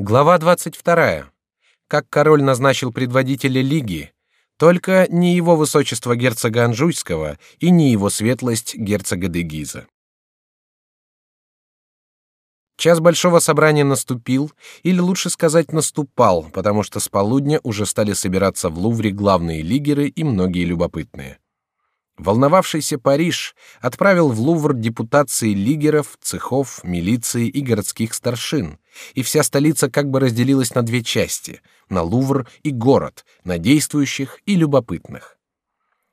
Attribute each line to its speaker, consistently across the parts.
Speaker 1: Глава 22. Как король назначил предводителя лиги, только не его высочество герцога Анжуйского и не его светлость герцога де Гиза. Час большого собрания наступил, или лучше сказать наступал, потому что с полудня уже стали собираться в Лувре главные лигеры и многие любопытные. Волновавшийся Париж отправил в Лувр депутации лигеров, цехов, милиции и городских старшин, и вся столица как бы разделилась на две части: на Лувр и город, на действующих и любопытных.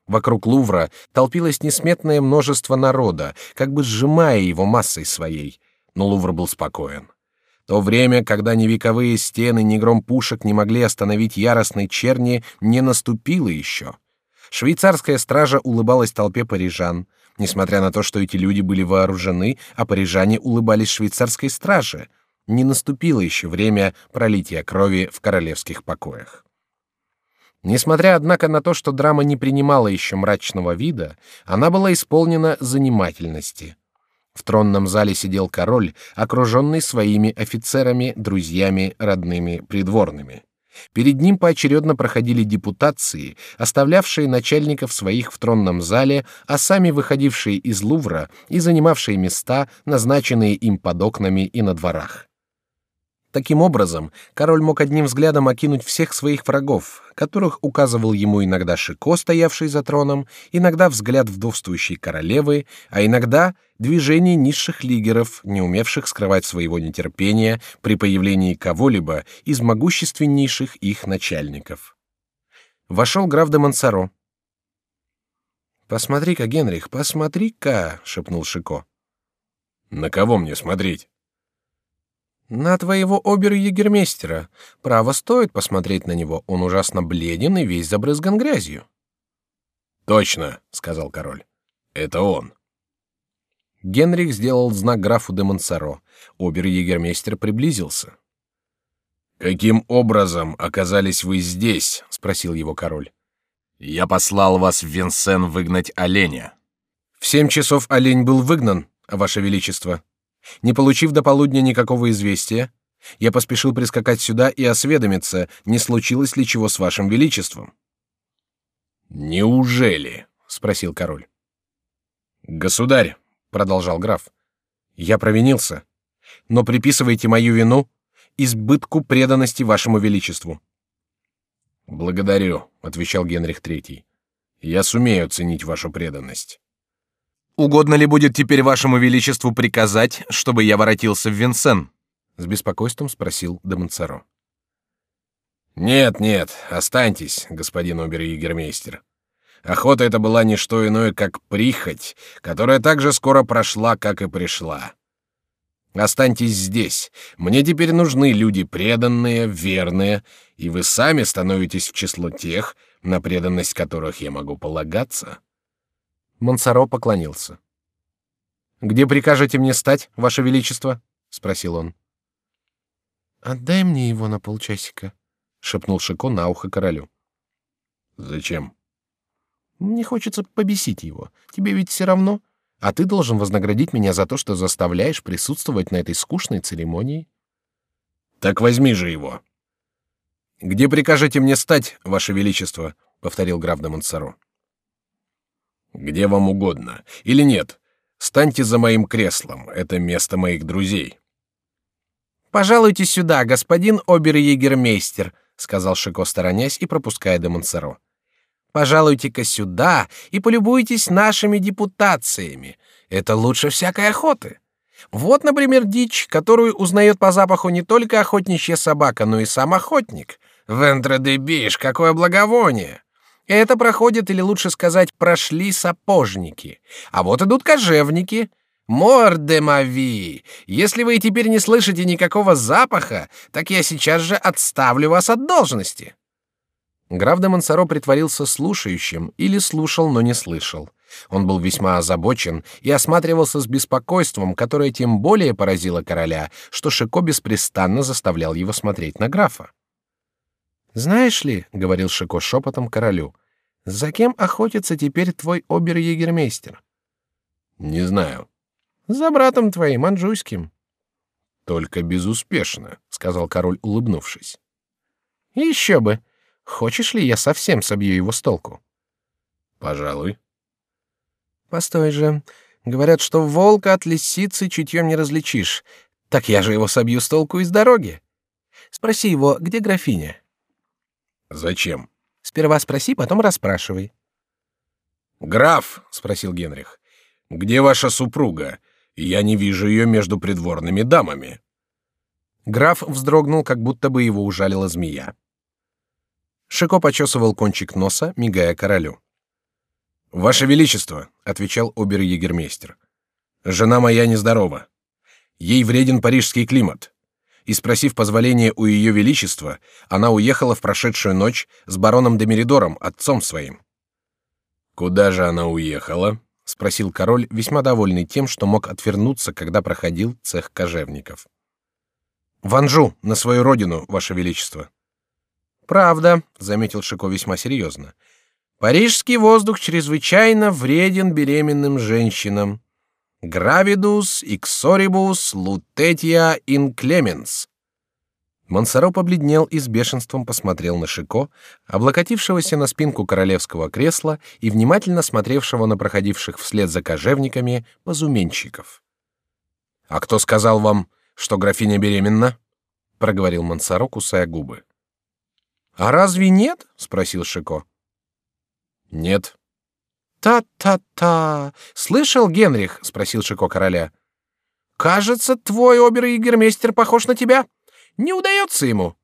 Speaker 1: Вокруг Лувра толпилось несметное множество народа, как бы сжимая его массой своей, но Лувр был спокоен. То время, когда ни вековые стены, ни гром пушек не могли остановить яростной черни, не наступило еще. Швейцарская стража улыбалась толпе парижан, несмотря на то, что эти люди были вооружены, а парижане улыбались швейцарской страже. Не наступило еще время пролития крови в королевских покоях. Несмотря, однако, на то, что драма не принимала еще мрачного вида, она была исполнена занимательности. В тронном зале сидел король, окруженный своими офицерами, друзьями, родными, придворными. Перед ним поочередно проходили депутации, оставлявшие начальников своих в тронном зале, а сами выходившие из Лувра и занимавшие места, назначенные им под окнами и на дворах. Таким образом, король мог одним взглядом окинуть всех своих врагов, которых указывал ему иногда Шико, стоявший за троном, иногда взгляд вдовствующей королевы, а иногда движение низших лигеров, не умевших скрывать своего нетерпения при появлении кого-либо из могущественнейших их начальников. Вошел граф де Монсоро. «Посмотри-ка, Генрих, посмотри-ка!» — шепнул Шико.
Speaker 2: «На кого мне смотреть?»
Speaker 1: На твоего обер-егермейстера. Право стоит посмотреть на него. Он ужасно бледен и весь забрызган грязью.
Speaker 2: Точно, сказал король. Это он.
Speaker 1: Генрих сделал знак графу де Монсоро. Обер-егермейстер приблизился.
Speaker 2: Каким образом оказались вы здесь? спросил его король. Я послал вас в Винсен выгнать оленя.
Speaker 1: В семь часов олень был выгнан, ваше величество. Не получив до полудня никакого известия, я поспешил прискакать сюда и осведомиться, не случилось ли чего с вашим величеством.
Speaker 2: Неужели? спросил король.
Speaker 1: Государь, продолжал граф, я провинился, но приписывайте мою вину избытку преданности вашему величеству.
Speaker 2: Благодарю, отвечал Генрих III. Я сумею ценить вашу преданность.
Speaker 1: Угодно ли будет теперь вашему величеству приказать, чтобы я воротился в Винсен? С беспокойством спросил де Монсоро.
Speaker 2: Нет, нет, останьтесь, господин обер-егермейстер. Охота это была не что иное, как прихоть, которая так же скоро прошла, как и пришла. Останьтесь здесь. Мне теперь нужны люди преданные, верные, и вы сами становитесь в число тех, на преданность которых я могу полагаться.
Speaker 1: Монсоро поклонился. Где прикажете мне стать, ваше величество? – спросил он. Отдай мне его на полчасика, шепнул Шико на ухо королю.
Speaker 2: Зачем?
Speaker 1: Мне хочется побесить его. Тебе ведь все равно, а ты должен вознаградить меня за то, что заставляешь присутствовать на этой скучной церемонии.
Speaker 2: Так возьми же его.
Speaker 1: Где прикажете мне стать, ваше величество? повторил граф де Монсоро.
Speaker 2: Где вам угодно. Или нет. Станьте за моим креслом. Это место моих друзей.
Speaker 1: Пожалуйте сюда, господин обер-егермейстер, сказал Шико, сторонясь и пропуская де Монсоро. Пожалуйте-ка сюда и полюбуйтесь нашими депутациями. Это лучше всякой охоты. Вот, например, дичь, которую узнает по запаху не только охотничья собака, но и сам охотник. Вентре де биш, какое благовоние! Это проходят, или лучше сказать, прошли сапожники. А вот идут кожевники. Морде мави! Если вы теперь не слышите никакого запаха, так я сейчас же отставлю вас от должности. Граф де Монсоро притворился слушающим или слушал, но не слышал. Он был весьма озабочен и осматривался с беспокойством, которое тем более поразило короля, что Шико беспрестанно заставлял его смотреть на графа. Знаешь ли, говорил Шико шепотом королю, за кем охотится теперь твой обер-егермейстер?
Speaker 2: Не знаю.
Speaker 1: За братом твоим, Анжуйским. Только безуспешно, сказал король, улыбнувшись.
Speaker 2: Еще бы. Хочешь ли я совсем собью его с толку?
Speaker 1: Пожалуй.
Speaker 2: Постой же. Говорят, что волка от лисицы чутьем не различишь. Так я же его собью с толку из дороги. Спроси его, где графиня.
Speaker 1: Зачем?
Speaker 2: Сперва спроси, потом расспрашивай.
Speaker 1: Граф, спросил Генрих, где ваша супруга? Я не вижу ее между придворными дамами.
Speaker 2: Граф вздрогнул, как будто бы его ужалила змея. Шико почесывал кончик носа, мигая королю.
Speaker 1: Ваше величество, отвечал обер-егермейстер. Жена моя нездорова. Ей вреден парижский климат. И спросив позволения у ее величества, она уехала в прошедшую ночь с бароном де Меридором, отцом своим. Куда же она уехала? спросил король, весьма довольный тем, что мог отвернуться, когда проходил цех кожевников. В Анжу, на свою родину, ваше величество.
Speaker 2: Правда, заметил Шико весьма серьезно. Парижский воздух чрезвычайно вреден беременным женщинам. Гравидус иксорибус лутетия инклеменс.
Speaker 1: Монсоро побледнел и с бешенством посмотрел на Шико, облокотившегося на спинку королевского кресла и внимательно смотревшего на проходивших вслед за кожевниками позуменщиков. А кто сказал вам, что графиня беременна? проговорил Монсоро, кусая губы.
Speaker 2: А разве нет? спросил Шико.
Speaker 1: Нет.
Speaker 2: Та-та-та. Слышал, Генрих? спросил Шико короля. Кажется, твой обер-егермейстер похож на тебя. Не удается ему.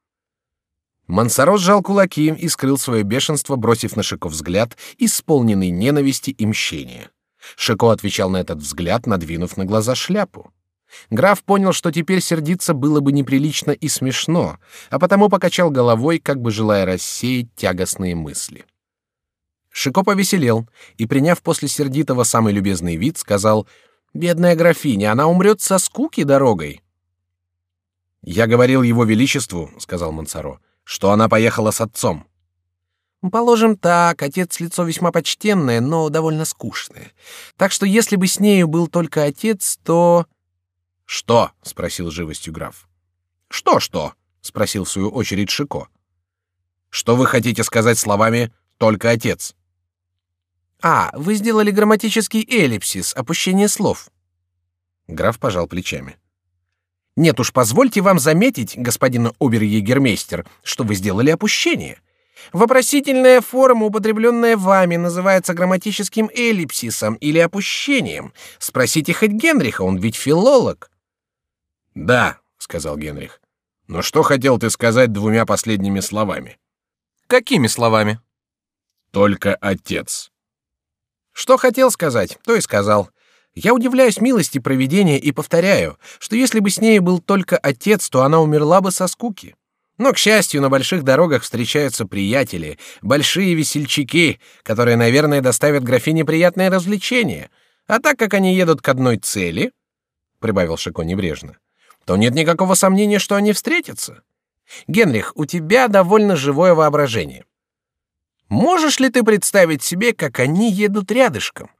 Speaker 1: Мансаро сжал кулаки и скрыл свое бешенство, бросив на Шико взгляд, исполненный ненависти и мщения. Шико отвечал на этот взгляд, надвинув на глаза шляпу. Граф понял, что теперь сердиться было бы неприлично и смешно, а потому покачал головой, как бы желая рассеять тягостные мысли. Шико повеселел и, приняв после сердитого самый любезный вид, сказал: "Бедная графиня, она умрет со скуки дорогой". Я говорил его величеству, сказал Мансаро, что она поехала с отцом.
Speaker 2: Положим так, отец лицо весьма почтенное, но довольно скучное. Так что если бы с нею был только отец, то
Speaker 1: Что? спросил живостью граф.
Speaker 2: Что что?
Speaker 1: спросил в свою очередь Шико. Что вы хотите сказать словами только отец?
Speaker 2: А, вы сделали грамматический эллипсис, опущение слов.
Speaker 1: Граф пожал плечами.
Speaker 2: Нет уж, позвольте вам заметить, господин обер-егермейстер, что вы сделали опущение. Вопросительная форма, употребленная вами, называется грамматическим эллипсисом или опущением. Спросите хоть Генриха, он ведь филолог.
Speaker 1: Да, сказал Генрих. Но что хотел ты сказать двумя последними словами?
Speaker 2: Какими словами?
Speaker 1: Только отец.
Speaker 2: Что хотел сказать, то и сказал. Я удивляюсь милости провидения и повторяю, что если бы с ней был только отец, то она умерла бы со скуки. Но, к счастью, на больших дорогах встречаются приятели, большие весельчаки, которые, наверное, доставят графине приятное развлечение. А так как они едут к одной цели, — прибавил Шико небрежно, — то нет никакого сомнения, что они встретятся. Генрих, у тебя довольно живое воображение. Можешь ли ты представить себе, как они едут рядышком?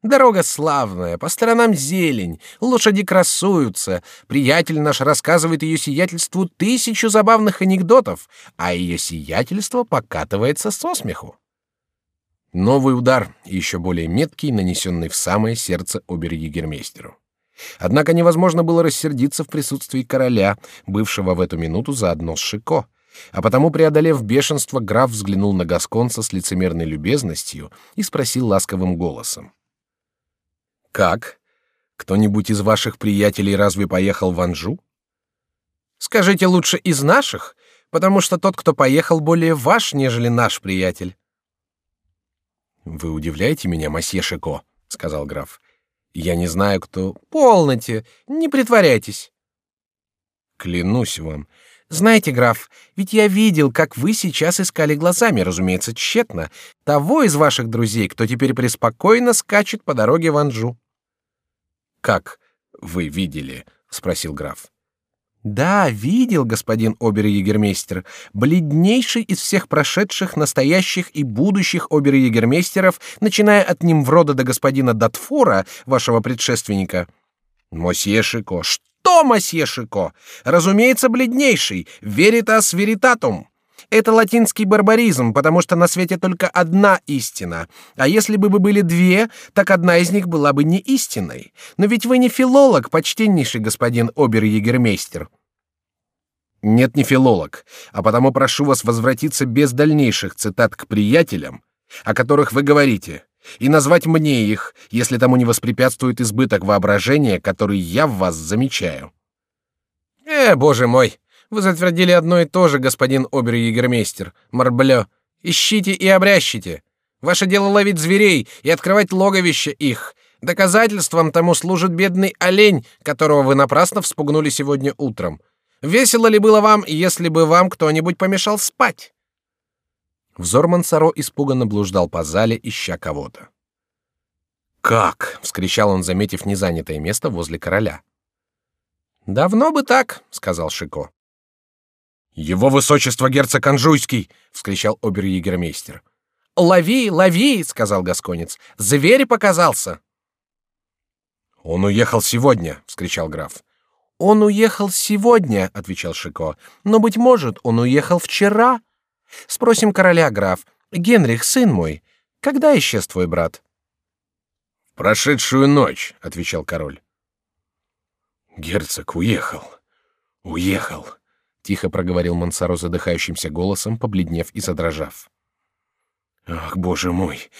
Speaker 2: Дорога славная, по сторонам зелень, лошади красуются. Приятель наш рассказывает ее сиятельству тысячу забавных анекдотов, а ее сиятельство покатывается со смеху. Новый удар, еще более меткий, нанесенный в самое сердце обер-егермейстеру. Однако невозможно было рассердиться в присутствии короля, бывшего в эту минуту заодно с Шико. А потому, преодолев бешенство, граф взглянул на гасконца с лицемерной любезностью и спросил ласковым голосом:
Speaker 1: как? Кто-нибудь из ваших приятелей разве поехал в Анжу?
Speaker 2: Скажите лучше из наших, потому что тот, кто поехал, более ваш, нежели наш приятель.
Speaker 1: Вы удивляете меня, масье Шико, сказал граф. Я не знаю, кто.
Speaker 2: Полноте, не притворяйтесь.
Speaker 1: Клянусь вам,
Speaker 2: знаете, граф, ведь я видел, как вы сейчас искали глазами, разумеется, тщетно, того из ваших друзей, кто теперь преспокойно скачет по дороге в Анжу.
Speaker 1: Как вы видели? спросил граф.
Speaker 2: Да, видел, господин обер-егермейстер, бледнейший из всех прошедших, настоящих и будущих обер-егермейстеров, начиная от Нимврода до господина Датфора, вашего предшественника.
Speaker 1: Мосье Шико, Что, масье Шико? Разумеется, бледнейший. Veritas veritatum. Это латинский барбаризм, потому что на свете только одна истина. А если бы были две, так одна из них была бы не истиной. Но ведь вы не филолог, почтеннейший господин обер-егермейстер. Нет, не филолог, а потому прошу вас возвратиться без дальнейших цитат к приятелям, о которых вы говорите, и назвать мне их, если тому не воспрепятствует избыток воображения, который я в вас замечаю. Э, боже мой, вы затвердили одно и то же, господин обер-егермейстер, Марблё. Ищите и обрящите. Ваше дело ловить зверей и открывать логовища их. Доказательством тому служит бедный олень, которого вы напрасно вспугнули сегодня утром. Весело ли было вам, если бы вам кто-нибудь помешал спать? Взор Мансаро испуганно блуждал по зале, ища кого-то. Как? – вскричал он, заметив незанятое место возле короля. Давно бы так, сказал Шико. Его высочество герцог Анжуйский, вскричал обер-егермейстер. Лови, лови, сказал гасконец. Зверь показался. Он уехал сегодня, вскричал граф. Он уехал сегодня, отвечал Шико. Но быть может, он уехал вчера. Спросим короля, граф. Генрих, сын мой, когда исчез твой брат?
Speaker 2: Прошедшую ночь, отвечал король. Герцог уехал, уехал, тихо проговорил Мансаро задыхающимся голосом, побледнев и задрожав. Ах, боже мой,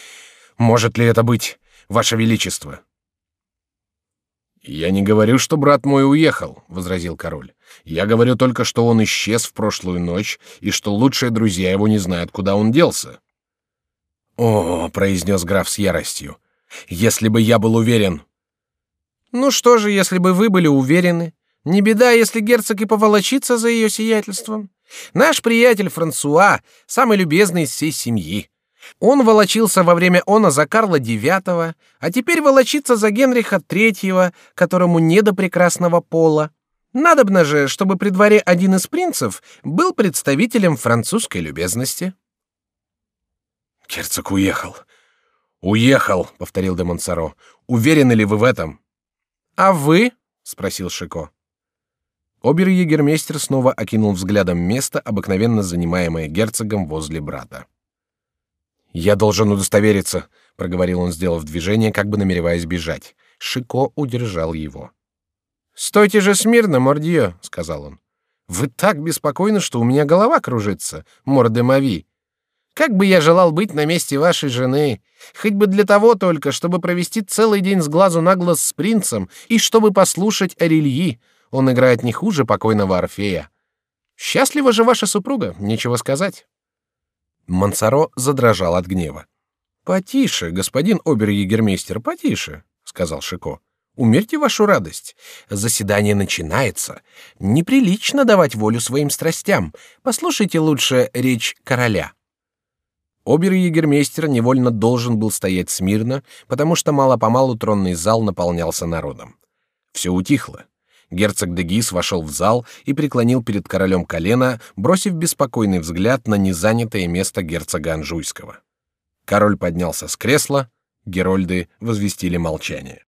Speaker 2: может ли это быть, ваше величество? Я не говорю, что брат мой уехал, возразил король. Я говорю только, что он исчез в прошлую ночь и что лучшие друзья его не знают, куда он делся. О, произнес граф с яростью. Если бы я был уверен.
Speaker 1: Ну что же, если бы вы были уверены? Не беда, если герцог и поволочится за ее сиятельством. Наш приятель Франсуа, самый любезный из всей семьи. Он волочился во время она за Карла IX, а теперь волочится за Генриха III, которому не до прекрасного пола. Надобно же, чтобы при дворе один из принцев был представителем французской любезности.
Speaker 2: Герцог уехал. Уехал, повторил де Монсоро. Уверены ли вы в этом?
Speaker 1: А вы? спросил Шико.
Speaker 2: Обер-егермейстер снова окинул взглядом место, обыкновенно занимаемое герцогом возле брата. Я должен удостовериться, проговорил он, сделав движение, как бы намереваясь бежать. Шико удержал его.
Speaker 1: Стойте же смирно, мордье, сказал он. Вы так беспокойны, что у меня голова кружится, мордемави. Как бы я желал быть на месте вашей жены, хоть бы для того только, чтобы провести целый день с глазу на глаз с принцем и чтобы послушать Арельи. Он играет не хуже покойного Орфея. Счастлива же ваша супруга, нечего сказать. Мансаро задрожал от гнева. Потише, господин обер-егермейстер, потише, сказал Шико. Умерьте вашу радость. Заседание начинается. Неприлично давать волю своим страстям. Послушайте лучше речь короля. Обер-егермейстер невольно должен был стоять смирно, потому что мало-помалу тронный зал наполнялся народом. Все утихло. Герцог де вошел в зал и преклонил перед королем колено, бросив беспокойный взгляд на незанятое место герцога Анжуйского. Король поднялся с кресла, герольды возвестили молчание.